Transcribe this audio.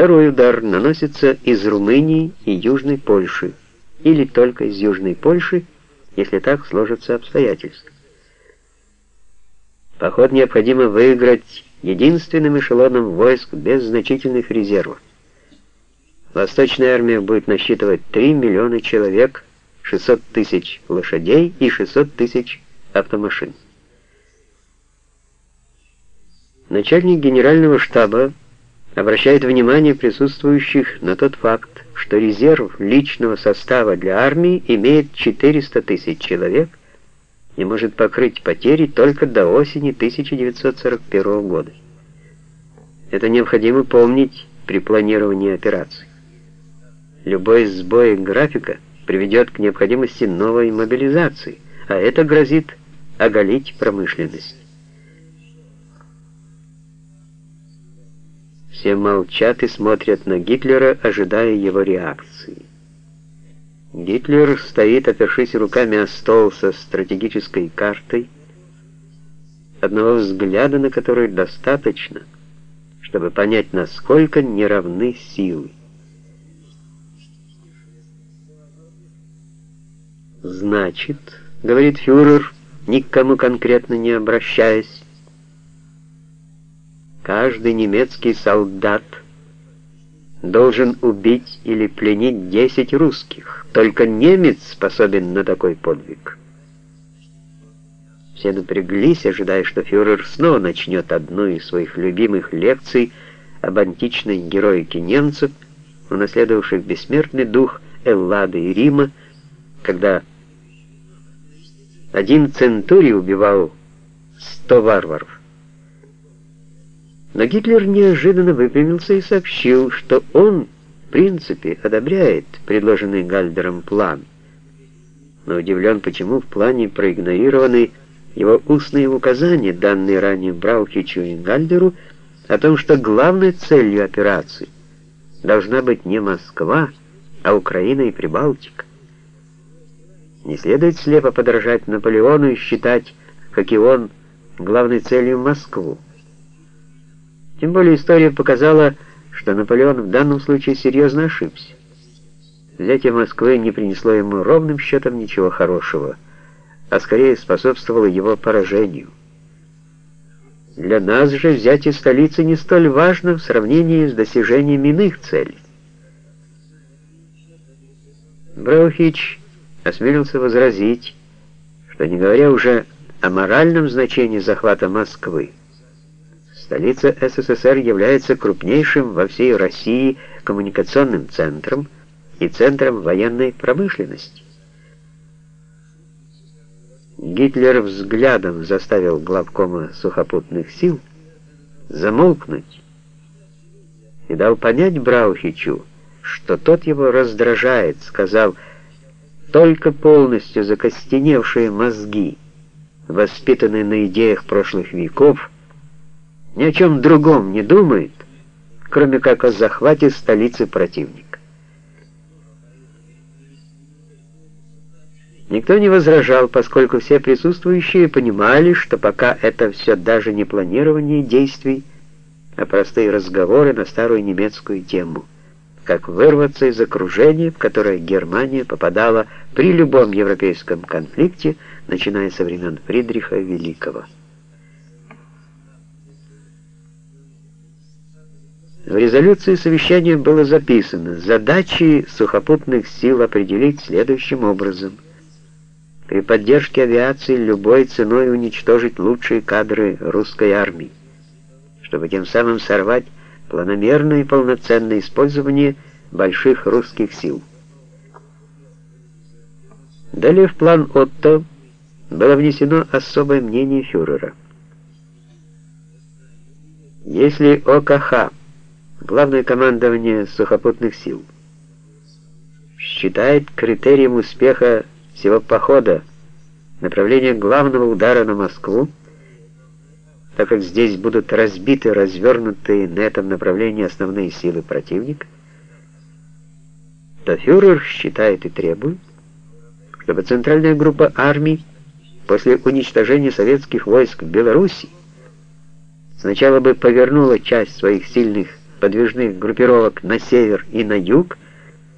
Второй удар наносится из Румынии и Южной Польши, или только из Южной Польши, если так сложатся обстоятельства. Поход необходимо выиграть единственным эшелоном войск без значительных резервов. Восточная армия будет насчитывать 3 миллиона человек, 600 тысяч лошадей и 600 тысяч автомашин. Начальник генерального штаба обращает внимание присутствующих на тот факт, что резерв личного состава для армии имеет 400 тысяч человек и может покрыть потери только до осени 1941 года. Это необходимо помнить при планировании операций. Любой сбой графика приведет к необходимости новой мобилизации, а это грозит оголить промышленность. Все молчат и смотрят на Гитлера, ожидая его реакции. Гитлер стоит, опершись руками о стол со стратегической картой, одного взгляда на который достаточно, чтобы понять, насколько неравны силы. «Значит, — говорит фюрер, никому конкретно не обращаясь, каждый немецкий солдат должен убить или пленить 10 русских. Только немец способен на такой подвиг. Все напряглись, ожидая, что фюрер снова начнет одну из своих любимых лекций об античной героике немцев, унаследовавших бессмертный дух Эллады и Рима, когда один центурий убивал сто варваров. Но Гитлер неожиданно выпрямился и сообщил, что он, в принципе, одобряет предложенный Гальдером план, но удивлен, почему в плане проигнорированы его устные указания, данные ранее Браухичу и Гальдеру, о том, что главной целью операции должна быть не Москва, а Украина и Прибалтика. Не следует слепо подражать Наполеону и считать, как и он, главной целью Москву. Тем более история показала, что Наполеон в данном случае серьезно ошибся. Взятие Москвы не принесло ему ровным счетом ничего хорошего, а скорее способствовало его поражению. Для нас же взятие столицы не столь важно в сравнении с достижением иных целей. Браухич осмелился возразить, что не говоря уже о моральном значении захвата Москвы, Столица СССР является крупнейшим во всей России коммуникационным центром и центром военной промышленности. Гитлер взглядом заставил главкома сухопутных сил замолкнуть и дал понять Браухичу, что тот его раздражает, сказав, только полностью закостеневшие мозги, воспитанные на идеях прошлых веков, ни о чем другом не думает, кроме как о захвате столицы противника. Никто не возражал, поскольку все присутствующие понимали, что пока это все даже не планирование действий, а простые разговоры на старую немецкую тему, как вырваться из окружения, в которое Германия попадала при любом европейском конфликте, начиная со времен Фридриха Великого. В резолюции совещания было записано задачи сухопутных сил определить следующим образом. При поддержке авиации любой ценой уничтожить лучшие кадры русской армии, чтобы тем самым сорвать планомерное и полноценное использование больших русских сил. Далее в план Отто было внесено особое мнение фюрера. Если ОКХ Главное командование сухопутных сил. Считает критерием успеха всего похода направление главного удара на Москву, так как здесь будут разбиты развернутые на этом направлении основные силы противника, то фюрер считает и требует, чтобы центральная группа армий после уничтожения советских войск в Беларуси сначала бы повернула часть своих сильных подвижных группировок на север и на юг –